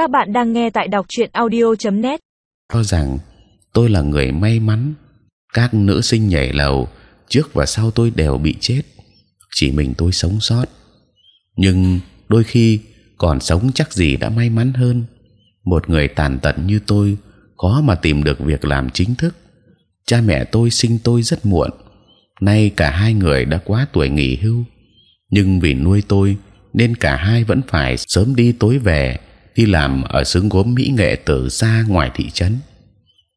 Các bạn đang nghe tại đọc truyện audio.net. cho rằng tôi là người may mắn. Các nữ sinh nhảy lầu trước và sau tôi đều bị chết, chỉ mình tôi sống sót. Nhưng đôi khi còn sống chắc gì đã may mắn hơn. Một người tàn tật như tôi khó mà tìm được việc làm chính thức. Cha mẹ tôi sinh tôi rất muộn, nay cả hai người đã quá tuổi nghỉ hưu. Nhưng vì nuôi tôi nên cả hai vẫn phải sớm đi tối về đi làm ở xứ gốm mỹ nghệ từ xa ngoài thị trấn.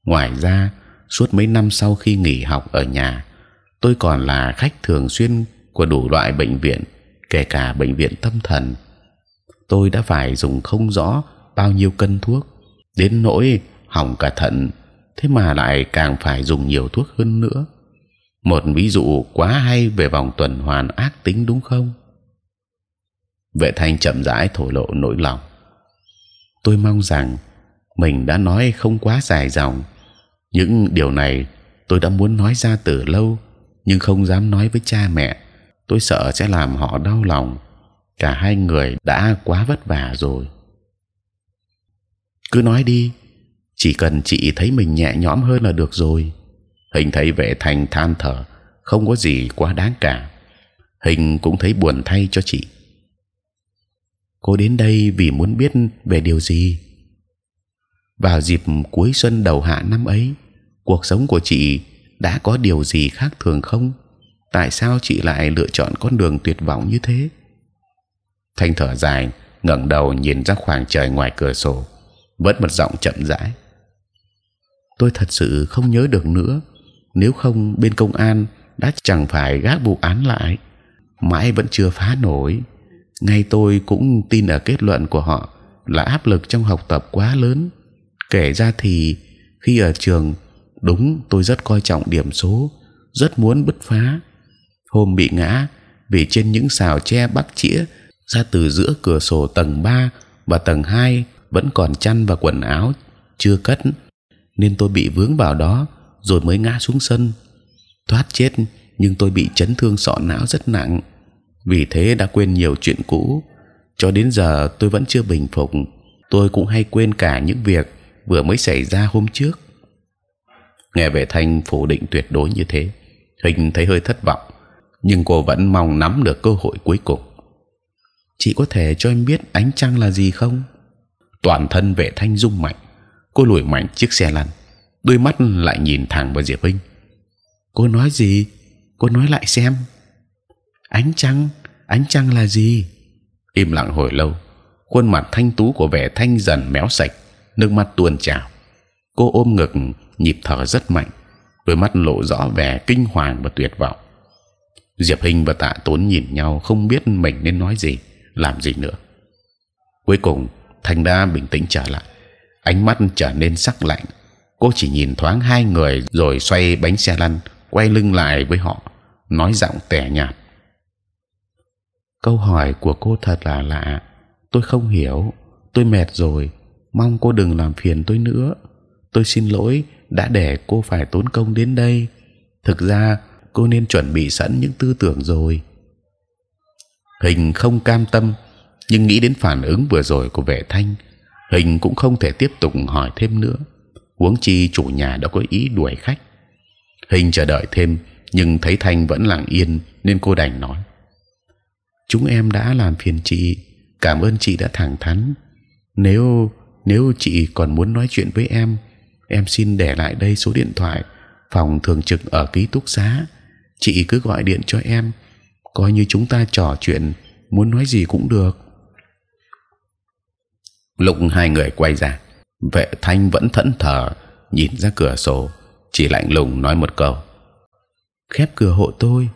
Ngoài ra, suốt mấy năm sau khi nghỉ học ở nhà, tôi còn là khách thường xuyên của đủ loại bệnh viện, kể cả bệnh viện tâm thần. Tôi đã phải dùng không rõ bao nhiêu cân thuốc, đến nỗi hỏng cả thận, thế mà lại càng phải dùng nhiều thuốc hơn nữa. Một ví dụ quá hay về vòng tuần hoàn ác tính đúng không? Vệ thanh chậm rãi thổ lộ nỗi lòng. Tôi mong rằng mình đã nói không quá dài dòng. Những điều này tôi đã muốn nói ra từ lâu, nhưng không dám nói với cha mẹ. Tôi sợ sẽ làm họ đau lòng. Cả hai người đã quá vất vả rồi. Cứ nói đi, chỉ cần chị thấy mình nhẹ nhõm hơn là được rồi. Hình thấy vệ thành than thở, không có gì quá đáng cả. Hình cũng thấy buồn thay cho chị cô đến đây vì muốn biết về điều gì? Vào dịp cuối xuân đầu hạ năm ấy, cuộc sống của chị đã có điều gì khác thường không? Tại sao chị lại lựa chọn con đường tuyệt vọng như thế? Thanh thở dài, ngẩng đầu nhìn ra khoảng trời ngoài cửa sổ vẫn một giọng chậm rãi. Tôi thật sự không nhớ được nữa, nếu không bên công an đã chẳng phải gác vụ án lại, mãi vẫn chưa phá nổi ngay tôi cũng tin ở kết luận của họ là áp lực trong học tập quá lớn. Kể ra thì, khi ở trường, đúng tôi rất coi trọng điểm số, rất muốn bứt phá. Hôm bị ngã, vì trên những xào tre bắc chĩa, ra từ giữa cửa sổ tầng 3 và tầng 2 vẫn còn chăn và quần áo, chưa cất, nên tôi bị vướng vào đó, rồi mới ngã xuống sân. Thoát chết, nhưng tôi bị chấn thương sọ não rất nặng vì thế đã quên nhiều chuyện cũ. Cho đến giờ tôi vẫn chưa bình phục. Tôi cũng hay quên cả những việc vừa mới xảy ra hôm trước. Nghe về thanh phủ định tuyệt đối như thế hình thấy hơi thất vọng, nhưng cô vẫn mong nắm được cơ hội cuối cùng. Chị có thể cho em biết ánh trăng là gì không? Toàn thân vệ thanh rung mạnh, cô lùi mạnh chiếc xe lăn, đôi mắt lại nhìn thẳng vào diệp hinh cô nói gì? Cô nói lại xem ánh trăng ánh trăng là gì? Im lặng hồi lâu, khuôn mặt thanh tú của vẻ thanh dần méo sạch, nước mắt tuôn trào. Cô ôm ngực, nhịp thở rất mạnh, đôi mắt lộ rõ vẻ kinh hoàng và tuyệt vọng. Diệp hình và tạ tốn nhìn nhau không biết mình nên nói gì, làm gì nữa. Cuối cùng thành đa bình tĩnh trở lại. Ánh mắt trở nên sắc lạnh. Cô chỉ nhìn thoáng hai người rồi xoay bánh xe lăn, quay lưng lại với họ, nói giọng tẻ nhạt câu hỏi của cô thật là lạ. Tôi không hiểu. Tôi mệt rồi. Mong cô đừng làm phiền tôi nữa. Tôi xin lỗi đã để cô phải tốn công đến đây. Thực ra, cô nên chuẩn bị sẵn những tư tưởng rồi. Hình không cam tâm, nhưng nghĩ đến phản ứng vừa rồi của vệ thanh, hình cũng không thể tiếp tục hỏi thêm nữa. Huống chi chủ nhà đã có ý đuổi khách. Hình chờ đợi thêm, nhưng thấy thanh vẫn lặng yên nên cô đành nói chúng em đã làm phiền chị. Cảm ơn chị đã thẳng thắn. Nếu nếu chị còn muốn nói chuyện với em em xin để lại đây số điện thoại phòng thường trực ở ký túc xá. Chị cứ gọi điện cho em. Coi như chúng ta trò chuyện muốn nói gì cũng được. Lúc hai người quay ra vệ thanh vẫn thẫn thờ nhìn ra cửa sổ chỉ lạnh lùng nói một câu. Khép cửa hộ tôi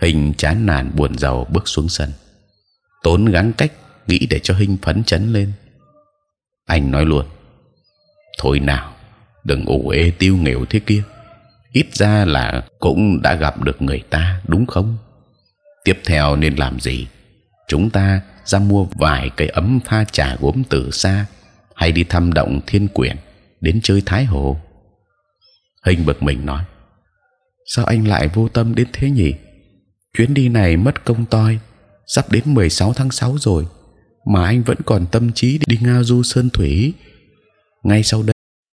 hình chán nản buồn rầu bước xuống sân. Tốn gắng cách nghĩ để cho hình phấn chấn lên. Anh nói luôn, thôi nào, đừng ủ ê tiêu nghèo thế kia. Ít ra là cũng đã gặp được người ta, đúng không? Tiếp theo nên làm gì? Chúng ta ra mua vài cây ấm pha trà gốm từ xa, hay đi thăm động thiên quyển, đến chơi thái hồ? Hình bực mình nói, sao anh lại vô tâm đến thế nhỉ? Chuyến đi này mất công toi. Sắp đến 16 tháng 6 rồi, mà anh vẫn còn tâm trí đi ngao du sơn thủy. Ngay sau đây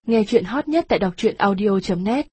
Nghe chuyện hot nhất tại đọc truyện audio.net